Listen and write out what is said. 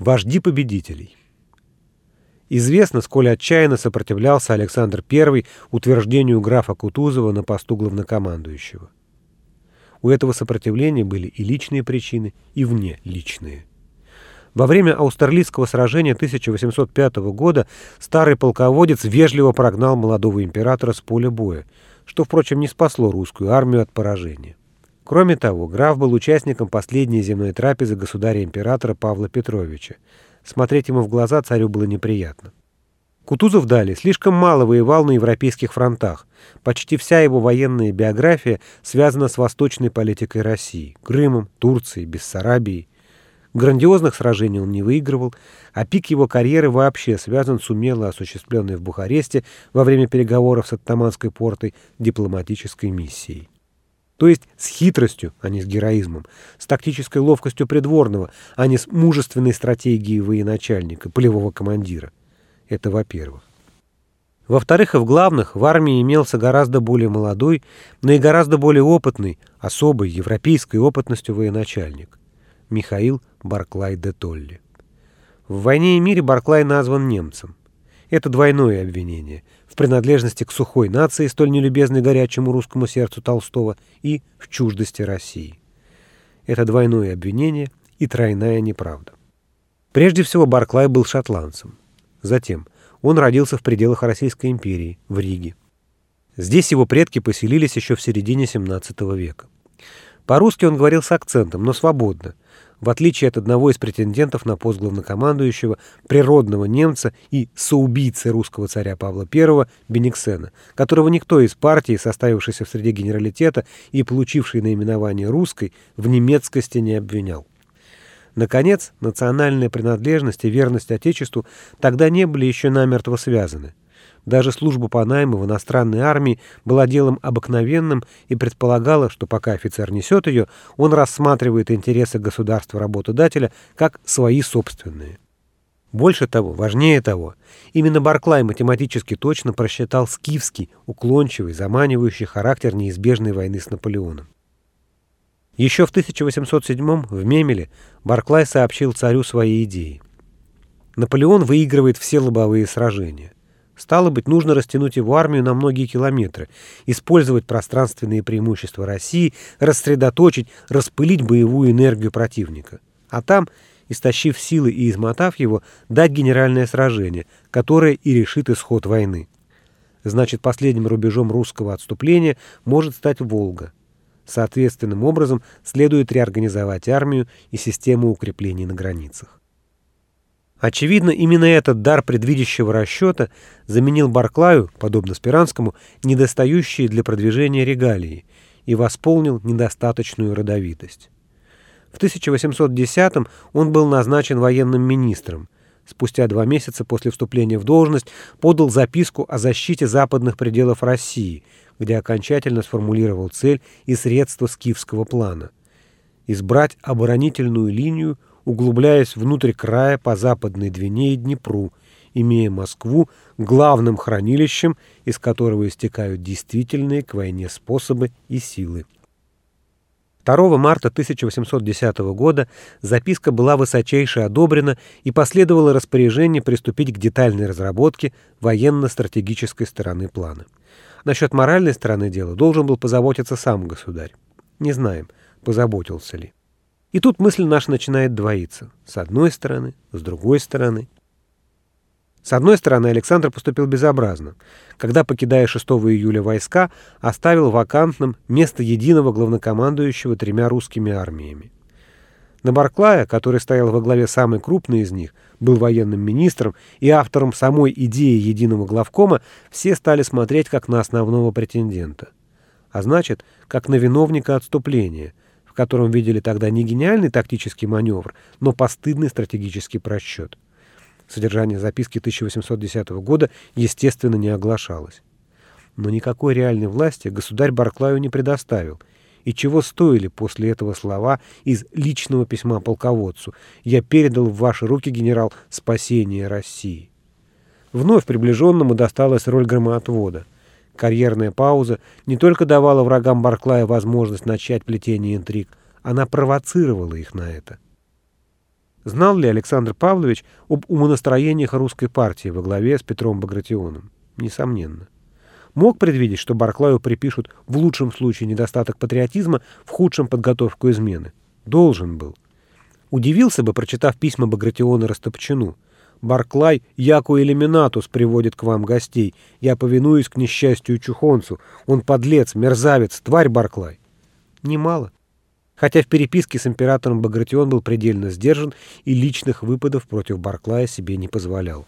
Вожди победителей. Известно, сколь отчаянно сопротивлялся Александр I утверждению графа Кутузова на посту главнокомандующего. У этого сопротивления были и личные причины, и внеличные. Во время Аустерлицкого сражения 1805 года старый полководец вежливо прогнал молодого императора с поля боя, что, впрочем, не спасло русскую армию от поражения. Кроме того, граф был участником последней земной трапезы государя-императора Павла Петровича. Смотреть ему в глаза царю было неприятно. Кутузов далее слишком мало воевал на европейских фронтах. Почти вся его военная биография связана с восточной политикой России, Крымом, Турцией, Бессарабией. Грандиозных сражений он не выигрывал, а пик его карьеры вообще связан с умело осуществленной в Бухаресте во время переговоров с Оттаманской портой дипломатической миссией. То есть с хитростью, а не с героизмом, с тактической ловкостью придворного, а не с мужественной стратегией военачальника, полевого командира. Это во-первых. Во-вторых, и в главных, в армии имелся гораздо более молодой, но и гораздо более опытный, особой европейской опытностью военачальник. Михаил Барклай де Толли. В «Войне и мире» Барклай назван немцем. Это двойное обвинение в принадлежности к сухой нации, столь нелюбезной горячему русскому сердцу Толстого, и в чуждости России. Это двойное обвинение и тройная неправда. Прежде всего, Барклай был шотландцем. Затем, он родился в пределах Российской империи, в Риге. Здесь его предки поселились еще в середине XVII века. По-русски он говорил с акцентом, но свободно, в отличие от одного из претендентов на пост главнокомандующего, природного немца и соубийцы русского царя Павла I Бениксена, которого никто из партии, составившейся в среде генералитета и получившей наименование русской, в немецкости не обвинял. Наконец, национальная принадлежность и верность Отечеству тогда не были еще намертво связаны. Даже служба по найму в иностранной армии была делом обыкновенным и предполагала, что пока офицер несет ее, он рассматривает интересы государства-работодателя как свои собственные. Больше того, важнее того, именно Барклай математически точно просчитал скифский, уклончивый, заманивающий характер неизбежной войны с Наполеоном. Еще в 1807 в Мемеле Барклай сообщил царю свои идеи. Наполеон выигрывает все лобовые сражения. Стало быть, нужно растянуть его армию на многие километры, использовать пространственные преимущества России, рассредоточить, распылить боевую энергию противника. А там, истощив силы и измотав его, дать генеральное сражение, которое и решит исход войны. Значит, последним рубежом русского отступления может стать Волга. Соответственным образом следует реорганизовать армию и систему укреплений на границах. Очевидно, именно этот дар предвидящего расчета заменил Барклаю, подобно Спиранскому, недостающие для продвижения регалии и восполнил недостаточную родовитость. В 1810 он был назначен военным министром. Спустя два месяца после вступления в должность подал записку о защите западных пределов России, где окончательно сформулировал цель и средства скифского плана – избрать оборонительную линию – углубляясь внутрь края по западной Двине и Днепру, имея Москву главным хранилищем, из которого истекают действительные к войне способы и силы. 2 марта 1810 года записка была высочайше одобрена и последовало распоряжение приступить к детальной разработке военно-стратегической стороны плана. Насчет моральной стороны дела должен был позаботиться сам государь. Не знаем, позаботился ли. И тут мысль наша начинает двоиться. С одной стороны, с другой стороны. С одной стороны, Александр поступил безобразно, когда, покидая 6 июля войска, оставил вакантным место единого главнокомандующего тремя русскими армиями. На Барклая, который стоял во главе самой крупной из них, был военным министром и автором самой идеи единого главкома, все стали смотреть как на основного претендента. А значит, как на виновника отступления – котором видели тогда не гениальный тактический маневр, но постыдный стратегический просчет. Содержание записки 1810 года, естественно, не оглашалось. Но никакой реальной власти государь Барклаю не предоставил. И чего стоили после этого слова из личного письма полководцу «Я передал в ваши руки, генерал, спасение России». Вновь приближенному досталась роль громоотвода – Карьерная пауза не только давала врагам Барклая возможность начать плетение интриг, она провоцировала их на это. Знал ли Александр Павлович об умонастроениях русской партии во главе с Петром Багратионом? Несомненно. Мог предвидеть, что Барклаю припишут в лучшем случае недостаток патриотизма, в худшем подготовку измены? Должен был. Удивился бы, прочитав письма Багратиона Растопчину. «Барклай, яку элиминатус приводит к вам гостей. Я повинуюсь к несчастью Чухонцу. Он подлец, мерзавец, тварь Барклай». Немало. Хотя в переписке с императором Багратион был предельно сдержан и личных выпадов против Барклая себе не позволял.